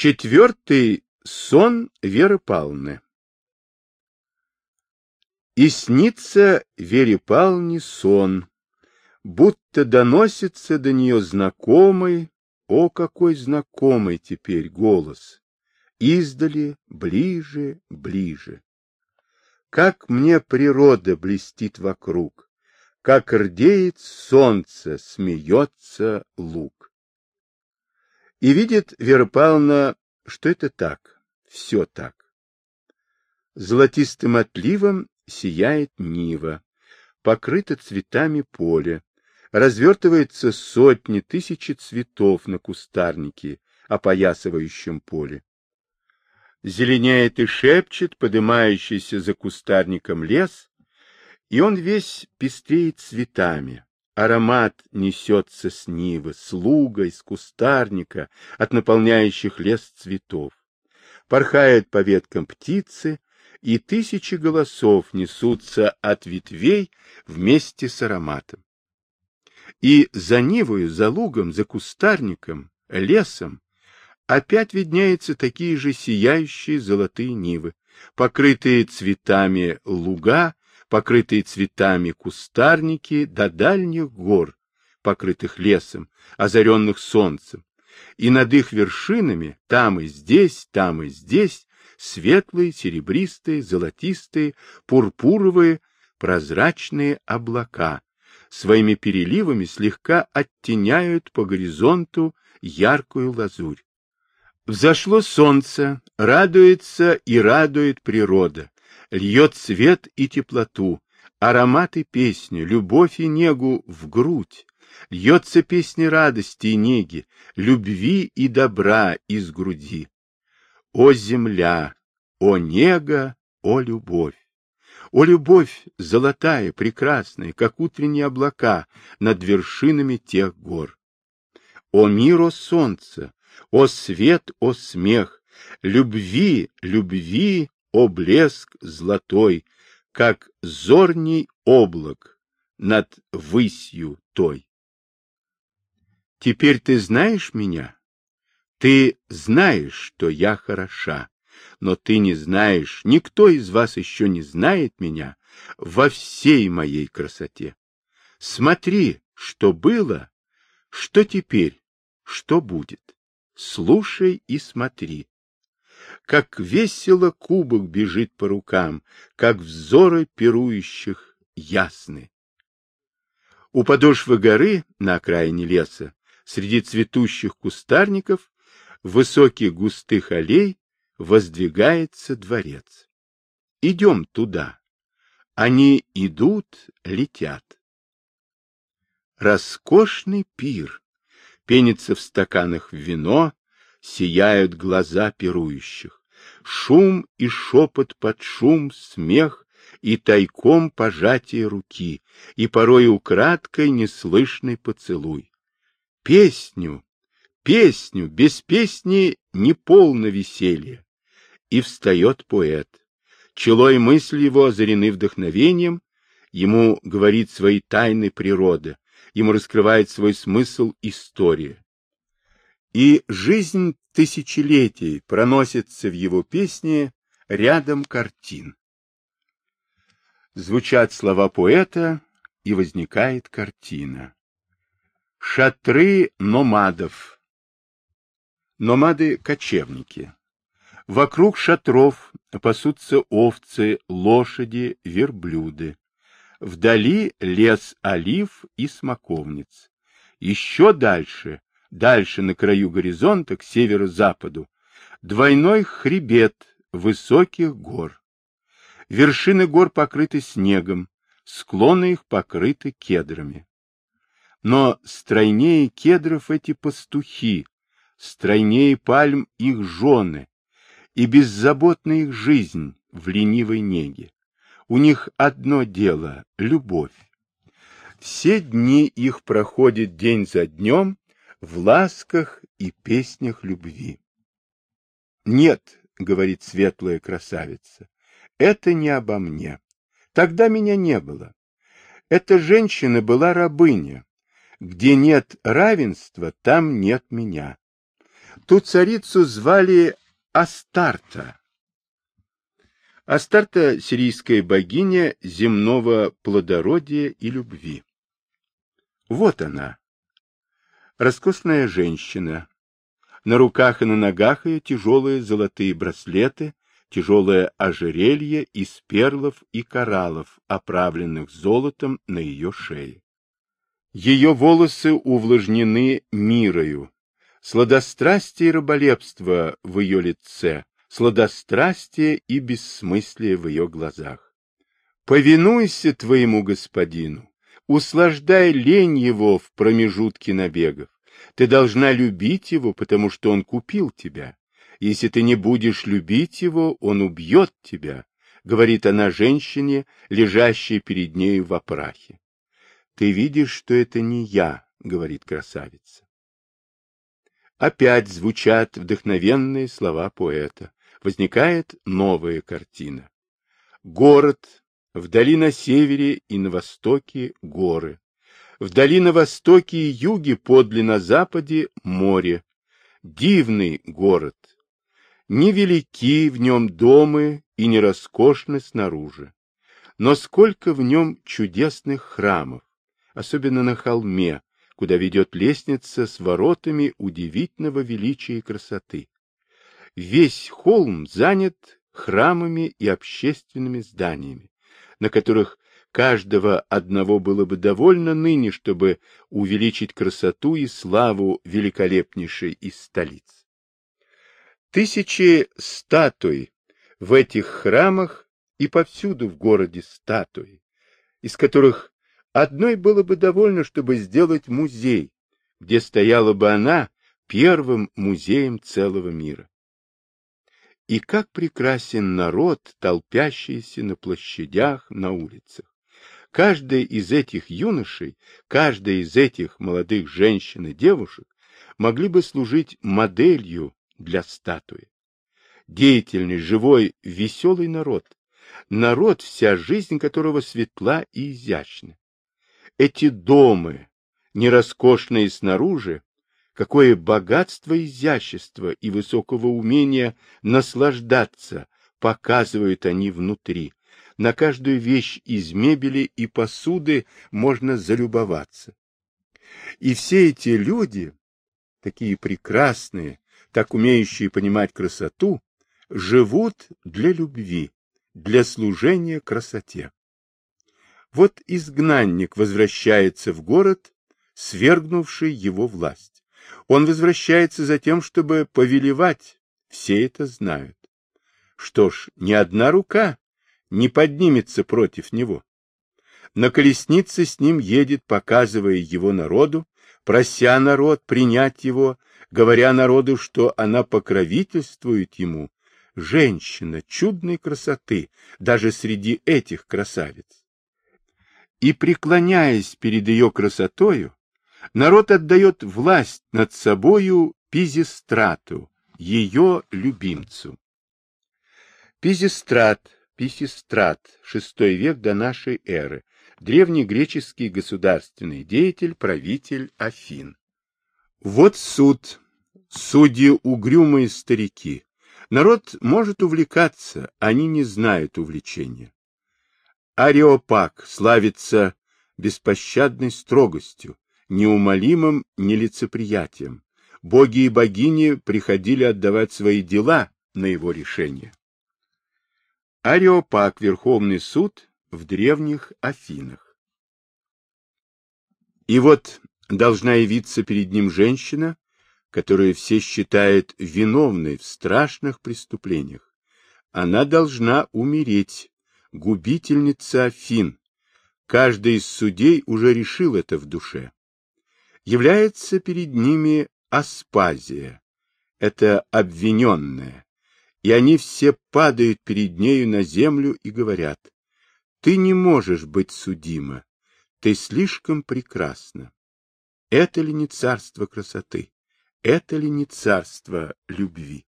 Четвертый сон Веры Павловны. И снится Вере Павловне сон, будто доносится до нее знакомый, о, какой знакомый теперь голос, издали, ближе, ближе. Как мне природа блестит вокруг, как рдеет солнце, смеется лук. И видит Вера Павловна, что это так, все так. Золотистым отливом сияет Нива, покрыто цветами поле, развертывается сотни, тысячи цветов на кустарнике, опоясывающем поле. Зеленеет и шепчет подымающийся за кустарником лес, и он весь пестреет цветами. Аромат несется с нивы, с луга, из кустарника, от наполняющих лес цветов. Порхают по веткам птицы, и тысячи голосов несутся от ветвей вместе с ароматом. И за Нивою, за лугом, за кустарником, лесом опять видняются такие же сияющие золотые нивы, покрытые цветами луга, покрытые цветами кустарники до дальних гор, покрытых лесом, озаренных солнцем, и над их вершинами, там и здесь, там и здесь, светлые, серебристые, золотистые, пурпуровые, прозрачные облака, своими переливами слегка оттеняют по горизонту яркую лазурь. Взошло солнце, радуется и радует природа, льет свет и теплоту, аромат и песню, любовь и негу в грудь, льется песня радости и неги, любви и добра из груди. О земля, о нега, о любовь! О любовь золотая, прекрасная, как утренние облака над вершинами тех гор! О мир, о солнце, о свет, о смех, любви, любви, о блеск золотой, как зорний облак над высью той. Теперь ты знаешь меня? Ты знаешь, что я хороша, но ты не знаешь, никто из вас еще не знает меня во всей моей красоте. Смотри, что было, что теперь, что будет. Слушай и смотри. Как весело кубок бежит по рукам, как взоры пирующих ясны. У подошвы горы на окраине леса, среди цветущих кустарников, высоких густых аллей, воздвигается дворец. Идем туда. Они идут, летят. Роскошный пир. Пенится в стаканах вино, сияют глаза пирующих. Шум и шепот под шум, смех и тайком пожатие руки, и порой украдкой неслышный поцелуй. Песню, песню, без песни не полно веселье. И встает поэт. Чело и мысли его озарены вдохновением, ему говорит свои тайны природа, ему раскрывает свой смысл история. И жизнь тысячелетий проносится в его песне рядом картин. Звучат слова поэта, и возникает картина. Шатры номадов. Номады — кочевники. Вокруг шатров пасутся овцы, лошади, верблюды. Вдали лес олив и смоковниц. Еще дальше дальше на краю горизонта, к северо-западу, двойной хребет высоких гор. Вершины гор покрыты снегом, склоны их покрыты кедрами. Но стройнее кедров эти пастухи, стройнее пальм их жены, и беззаботна их жизнь в ленивой неге. У них одно дело — любовь. Все дни их проходят день за днем, в ласках и песнях любви. Нет, говорит светлая красавица, это не обо мне. Тогда меня не было. Эта женщина была рабыня. Где нет равенства, там нет меня. Ту царицу звали Астарта. Астарта — сирийская богиня земного плодородия и любви. Вот она, роскошная женщина. На руках и на ногах ее тяжелые золотые браслеты, тяжелое ожерелье из перлов и кораллов, оправленных золотом на ее шее. Ее волосы увлажнены мирою, сладострастие и раболепство в ее лице, сладострастие и бессмыслие в ее глазах. Повинуйся твоему господину, услаждай лень его в промежутке набегов. Ты должна любить его, потому что он купил тебя. Если ты не будешь любить его, он убьет тебя, говорит она женщине, лежащей перед нею в опрахе. Ты видишь, что это не я, говорит красавица. Опять звучат вдохновенные слова поэта. Возникает новая картина. Город, вдали на севере и на востоке горы. Вдали на востоке и юге, подле на западе море. Дивный город. Невелики в нем домы и не роскошны снаружи. Но сколько в нем чудесных храмов, особенно на холме, куда ведет лестница с воротами удивительного величия и красоты. Весь холм занят храмами и общественными зданиями, на которых каждого одного было бы довольно ныне, чтобы увеличить красоту и славу великолепнейшей из столиц. Тысячи статуй в этих храмах и повсюду в городе статуи, из которых Одной было бы довольно, чтобы сделать музей, где стояла бы она первым музеем целого мира. И как прекрасен народ, толпящийся на площадях, на улицах. Каждая из этих юношей, каждая из этих молодых женщин и девушек могли бы служить моделью для статуи. Деятельный, живой, веселый народ. Народ, вся жизнь которого светла и изящна эти домы, не роскошные снаружи, какое богатство изящества и высокого умения наслаждаться показывают они внутри. На каждую вещь из мебели и посуды можно залюбоваться. И все эти люди, такие прекрасные, так умеющие понимать красоту, живут для любви, для служения красоте. Вот изгнанник возвращается в город, свергнувший его власть. Он возвращается за тем, чтобы повелевать. Все это знают. Что ж, ни одна рука не поднимется против него. На колеснице с ним едет, показывая его народу, прося народ принять его, говоря народу, что она покровительствует ему. Женщина чудной красоты, даже среди этих красавиц и, преклоняясь перед ее красотою, народ отдает власть над собою Пизистрату, ее любимцу. Пизистрат, Писистрат, VI век до нашей эры, древнегреческий государственный деятель, правитель Афин. Вот суд, судьи угрюмые старики. Народ может увлекаться, они не знают увлечения. Ариопаг славится беспощадной строгостью, неумолимым нелицеприятием. Боги и богини приходили отдавать свои дела на его решение. Ариопаг – Верховный суд в древних Афинах. И вот должна явиться перед ним женщина, которую все считают виновной в страшных преступлениях. Она должна умереть, губительница Афин. Каждый из судей уже решил это в душе. Является перед ними Аспазия, это обвиненная, и они все падают перед нею на землю и говорят, «Ты не можешь быть судима, ты слишком прекрасна. Это ли не царство красоты? Это ли не царство любви?»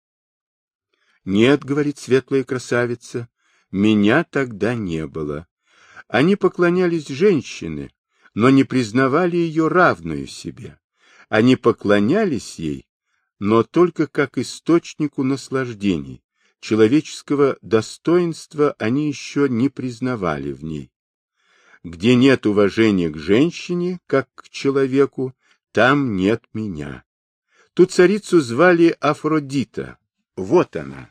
«Нет, — говорит светлая красавица, меня тогда не было. Они поклонялись женщине, но не признавали ее равную себе. Они поклонялись ей, но только как источнику наслаждений. Человеческого достоинства они еще не признавали в ней. Где нет уважения к женщине, как к человеку, там нет меня. Ту царицу звали Афродита. Вот она.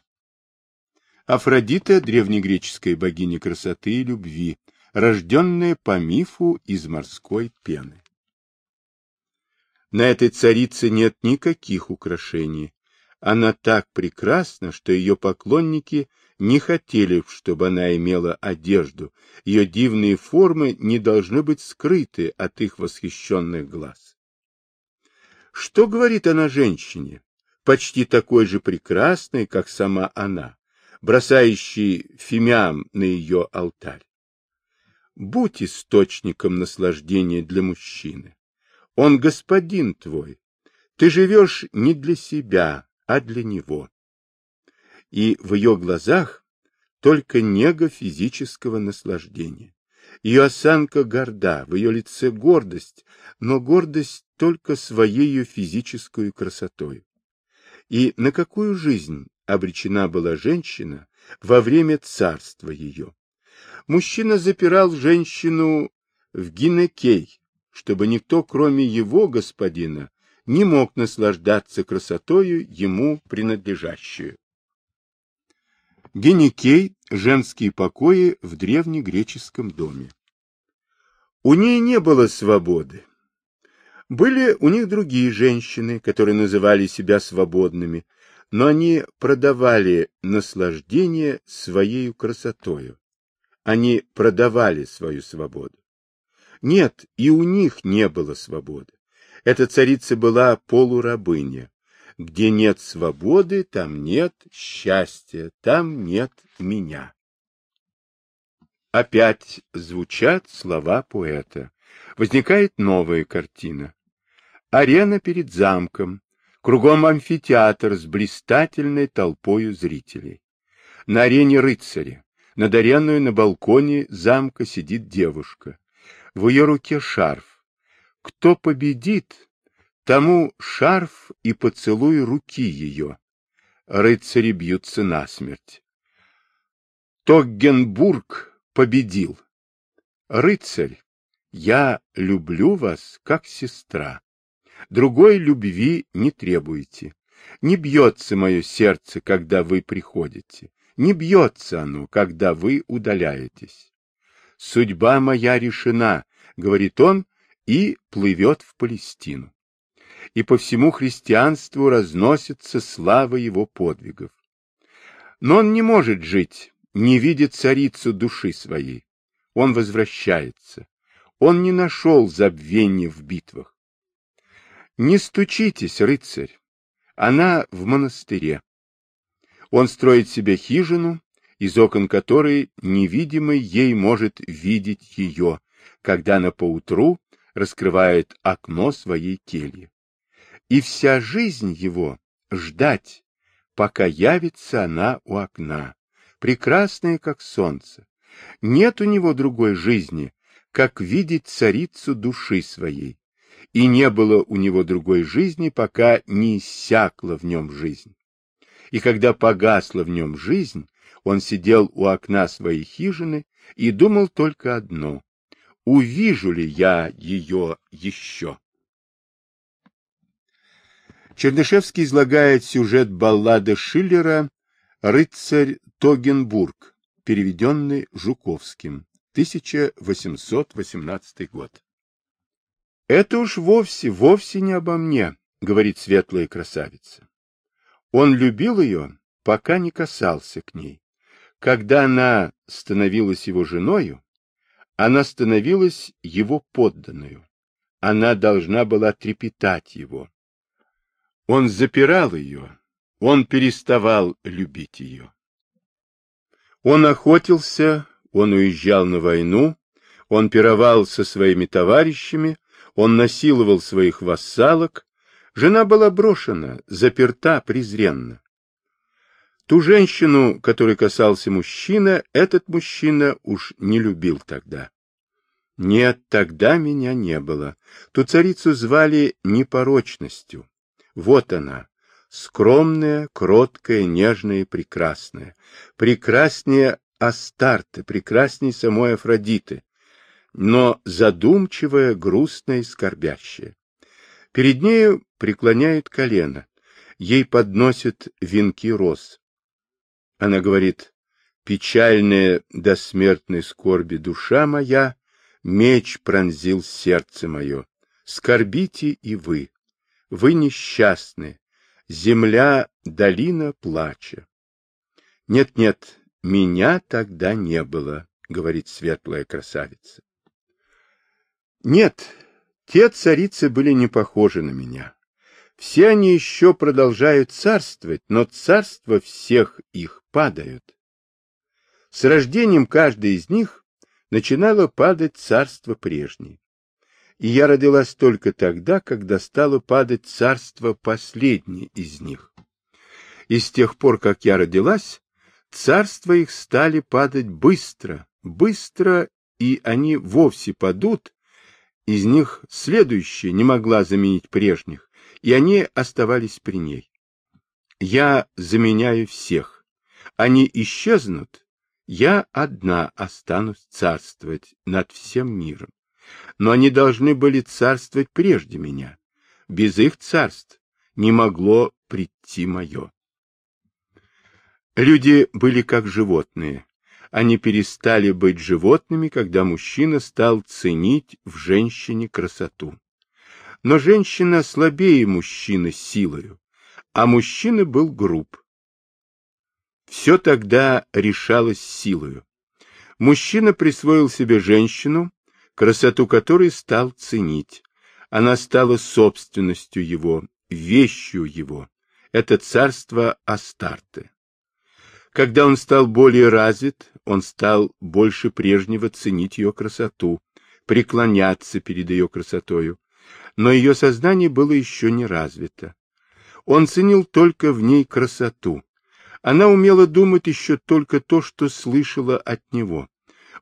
Афродита – древнегреческая богиня красоты и любви, рожденная по мифу из морской пены. На этой царице нет никаких украшений. Она так прекрасна, что ее поклонники не хотели, чтобы она имела одежду. Ее дивные формы не должны быть скрыты от их восхищенных глаз. Что говорит она женщине, почти такой же прекрасной, как сама она? бросающий фимиам на ее алтарь. Будь источником наслаждения для мужчины. Он господин твой. Ты живешь не для себя, а для него. И в ее глазах только нега физического наслаждения. Ее осанка горда, в ее лице гордость, но гордость только своей физической красотой. И на какую жизнь обречена была женщина во время царства ее. Мужчина запирал женщину в гинекей, чтобы никто, кроме его господина, не мог наслаждаться красотою ему принадлежащую. Гинекей – женские покои в древнегреческом доме. У ней не было свободы. Были у них другие женщины, которые называли себя свободными, но они продавали наслаждение своей красотою. Они продавали свою свободу. Нет, и у них не было свободы. Эта царица была полурабыня. Где нет свободы, там нет счастья, там нет меня. Опять звучат слова поэта. Возникает новая картина. Арена перед замком, Кругом амфитеатр с блистательной толпою зрителей. На арене рыцари, над ареной на балконе замка сидит девушка. В ее руке шарф. Кто победит, тому шарф и поцелуй руки ее. Рыцари бьются насмерть. Тоггенбург победил. Рыцарь, я люблю вас, как сестра. Другой любви не требуете. Не бьется мое сердце, когда вы приходите. Не бьется оно, когда вы удаляетесь. Судьба моя решена, говорит он, и плывет в Палестину. И по всему христианству разносится слава его подвигов. Но он не может жить, не видит царицу души своей. Он возвращается. Он не нашел забвения в битвах. Не стучитесь, рыцарь, она в монастыре. Он строит себе хижину, из окон которой невидимый ей может видеть ее, когда она поутру раскрывает окно своей кельи. И вся жизнь его — ждать, пока явится она у окна, прекрасная, как солнце. Нет у него другой жизни, как видеть царицу души своей, и не было у него другой жизни, пока не иссякла в нем жизнь. И когда погасла в нем жизнь, он сидел у окна своей хижины и думал только одно — увижу ли я ее еще? Чернышевский излагает сюжет баллады Шиллера «Рыцарь Тогенбург», переведенный Жуковским, 1818 год. Это уж вовсе, вовсе не обо мне, говорит светлая красавица. Он любил ее, пока не касался к ней. Когда она становилась его женою, она становилась его подданную. Она должна была трепетать его. Он запирал ее, он переставал любить ее. Он охотился, он уезжал на войну, он пировал со своими товарищами, он насиловал своих вассалок, жена была брошена, заперта презренно. Ту женщину, которой касался мужчина, этот мужчина уж не любил тогда. Нет, тогда меня не было. Ту царицу звали непорочностью. Вот она, скромная, кроткая, нежная и прекрасная, прекраснее Астарты, прекрасней самой Афродиты, но задумчивая, грустная и скорбящая. Перед нею преклоняют колено, ей подносят венки роз. Она говорит, печальная до смертной скорби душа моя, меч пронзил сердце мое. Скорбите и вы, вы несчастны, земля — долина плача. Нет-нет, меня тогда не было, говорит светлая красавица. Нет, те царицы были не похожи на меня. Все они еще продолжают царствовать, но царства всех их падают. С рождением каждой из них начинало падать царство прежнее. И я родилась только тогда, когда стало падать царство последнее из них. И с тех пор, как я родилась, царства их стали падать быстро, быстро, и они вовсе падут, из них следующая не могла заменить прежних, и они оставались при ней. Я заменяю всех. Они исчезнут, я одна останусь царствовать над всем миром. Но они должны были царствовать прежде меня. Без их царств не могло прийти мое. Люди были как животные. Они перестали быть животными, когда мужчина стал ценить в женщине красоту. Но женщина слабее мужчины силою, а мужчина был груб. Все тогда решалось силою. Мужчина присвоил себе женщину, красоту которой стал ценить. Она стала собственностью его, вещью его. Это царство Астарты. Когда он стал более развит, он стал больше прежнего ценить ее красоту, преклоняться перед ее красотою. Но ее сознание было еще не развито. Он ценил только в ней красоту. Она умела думать еще только то, что слышала от него.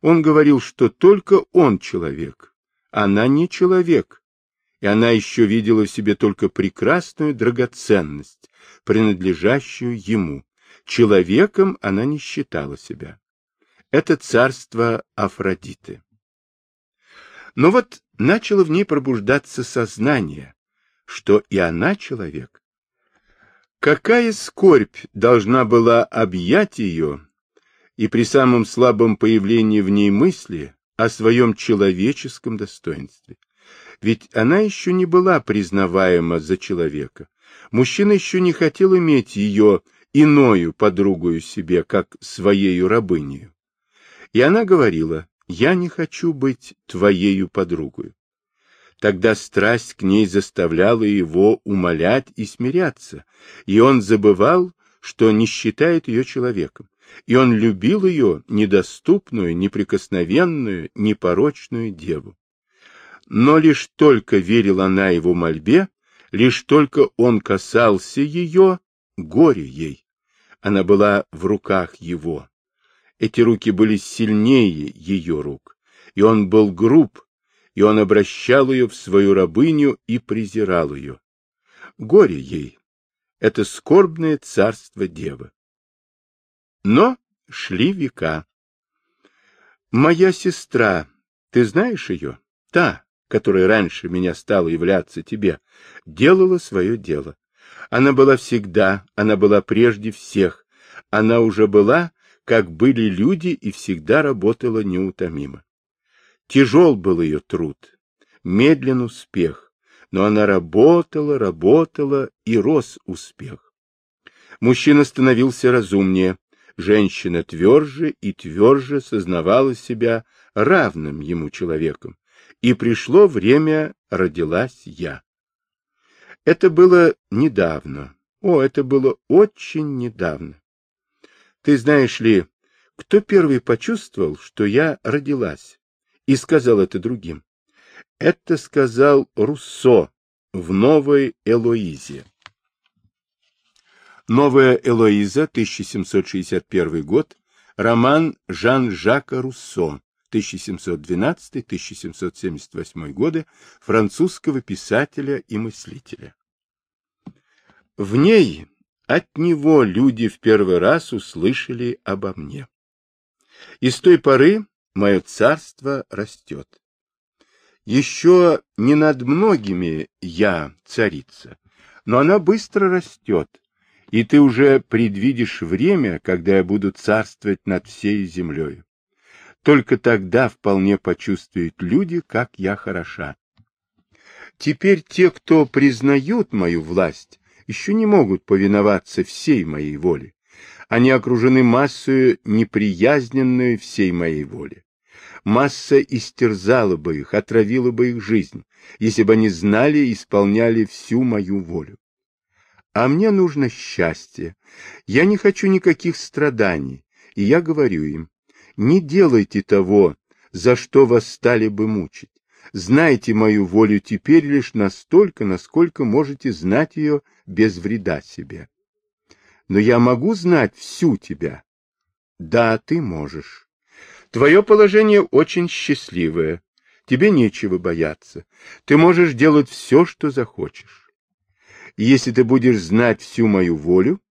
Он говорил, что только он человек. Она не человек. И она еще видела в себе только прекрасную драгоценность, принадлежащую ему. Человеком она не считала себя. Это царство Афродиты. Но вот начало в ней пробуждаться сознание, что и она человек. Какая скорбь должна была объять ее, и при самом слабом появлении в ней мысли о своем человеческом достоинстве. Ведь она еще не была признаваема за человека. Мужчина еще не хотел иметь ее иною подругою себе, как своею рабынею. И она говорила, я не хочу быть твоею подругою. Тогда страсть к ней заставляла его умолять и смиряться, и он забывал, что не считает ее человеком, и он любил ее недоступную, неприкосновенную, непорочную деву. Но лишь только верила она его мольбе, лишь только он касался ее, горе ей. Она была в руках его. Эти руки были сильнее ее рук, и он был груб, и он обращал ее в свою рабыню и презирал ее. Горе ей! Это скорбное царство девы. Но шли века. Моя сестра, ты знаешь ее? Та, которая раньше меня стала являться тебе, делала свое дело. Она была всегда, она была прежде всех. Она уже была, как были люди, и всегда работала неутомимо. Тяжел был ее труд, медлен успех, но она работала, работала, и рос успех. Мужчина становился разумнее, женщина тверже и тверже сознавала себя равным ему человеком, и пришло время, родилась я. Это было недавно. О, это было очень недавно. Ты знаешь ли, кто первый почувствовал, что я родилась, и сказал это другим? Это сказал Руссо в «Новой Элоизе». «Новая Элоиза», 1761 год, роман Жан-Жака Руссо, 1712-1778 годы, французского писателя и мыслителя. В ней от него люди в первый раз услышали обо мне. И с той поры мое царство растет. Еще не над многими я царица, но она быстро растет, и ты уже предвидишь время, когда я буду царствовать над всей землей. Только тогда вполне почувствуют люди, как я хороша. Теперь те, кто признают мою власть, еще не могут повиноваться всей моей воле. Они окружены массою неприязненную всей моей воле. Масса истерзала бы их, отравила бы их жизнь, если бы они знали и исполняли всю мою волю. А мне нужно счастье. Я не хочу никаких страданий, и я говорю им, не делайте того, за что вас стали бы мучить. Знайте мою волю теперь лишь настолько, насколько можете знать ее без вреда себе. Но я могу знать всю тебя. Да, ты можешь. Твое положение очень счастливое. Тебе нечего бояться. Ты можешь делать все, что захочешь. Если ты будешь знать всю мою волю,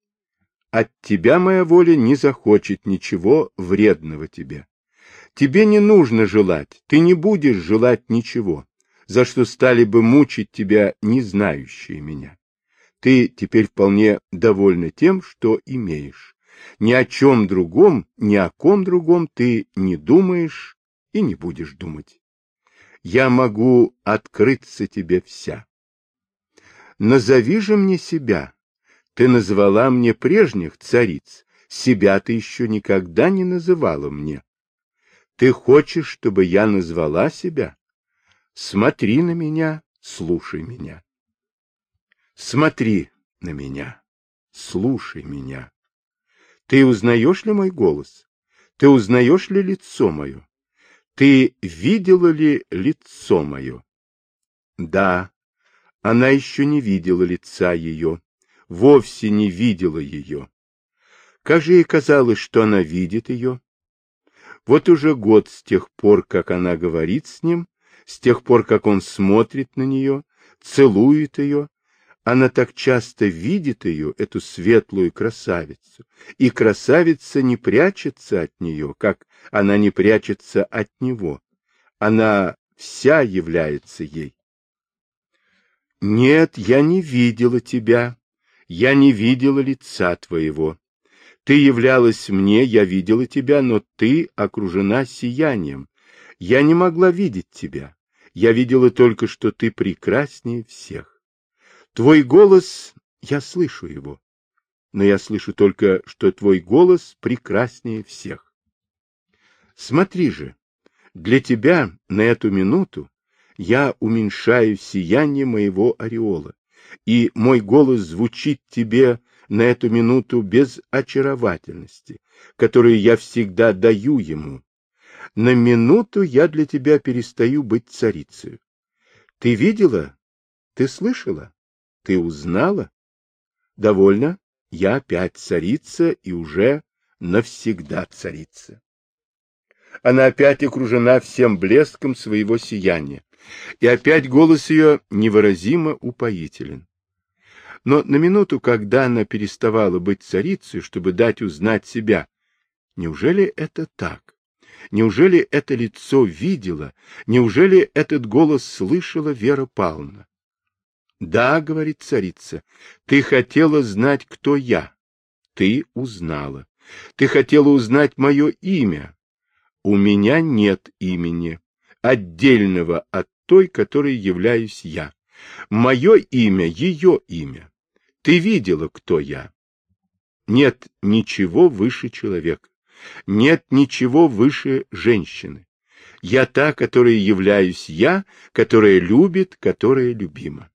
от тебя моя воля не захочет ничего вредного тебе. Тебе не нужно желать, ты не будешь желать ничего, за что стали бы мучить тебя не знающие меня. Ты теперь вполне довольна тем, что имеешь. Ни о чем другом, ни о ком другом ты не думаешь и не будешь думать. Я могу открыться тебе вся. Назови же мне себя, ты назвала мне прежних цариц, себя ты еще никогда не называла мне. Ты хочешь, чтобы я назвала себя? Смотри на меня, слушай меня. Смотри на меня, слушай меня. Ты узнаешь ли мой голос? Ты узнаешь ли лицо мое? Ты видела ли лицо мое? Да, она еще не видела лица ее вовсе не видела ее. Как же ей казалось, что она видит ее? Вот уже год с тех пор, как она говорит с ним, с тех пор, как он смотрит на нее, целует ее, она так часто видит ее, эту светлую красавицу, и красавица не прячется от нее, как она не прячется от него. Она вся является ей. Нет, я не видела тебя, я не видела лица твоего. Ты являлась мне, я видела тебя, но ты окружена сиянием. Я не могла видеть тебя. Я видела только, что ты прекраснее всех. Твой голос, я слышу его, но я слышу только, что твой голос прекраснее всех. Смотри же, для тебя на эту минуту я уменьшаю сияние моего ореола, и мой голос звучит тебе на эту минуту без очаровательности, которую я всегда даю ему. На минуту я для тебя перестаю быть царицей. Ты видела? Ты слышала? Ты узнала? Довольно? Я опять царица и уже навсегда царица. Она опять окружена всем блеском своего сияния, и опять голос ее невыразимо упоителен. Но на минуту, когда она переставала быть царицей, чтобы дать узнать себя, неужели это так? Неужели это лицо видела? Неужели этот голос слышала Вера Павловна? Да, говорит царица, ты хотела знать, кто я. Ты узнала. Ты хотела узнать мое имя. У меня нет имени, отдельного от той, которой являюсь я. Мое имя — ее имя. Ты видела, кто я. Нет ничего выше человека. Нет ничего выше женщины. Я та, которая являюсь я, которая любит, которая любима.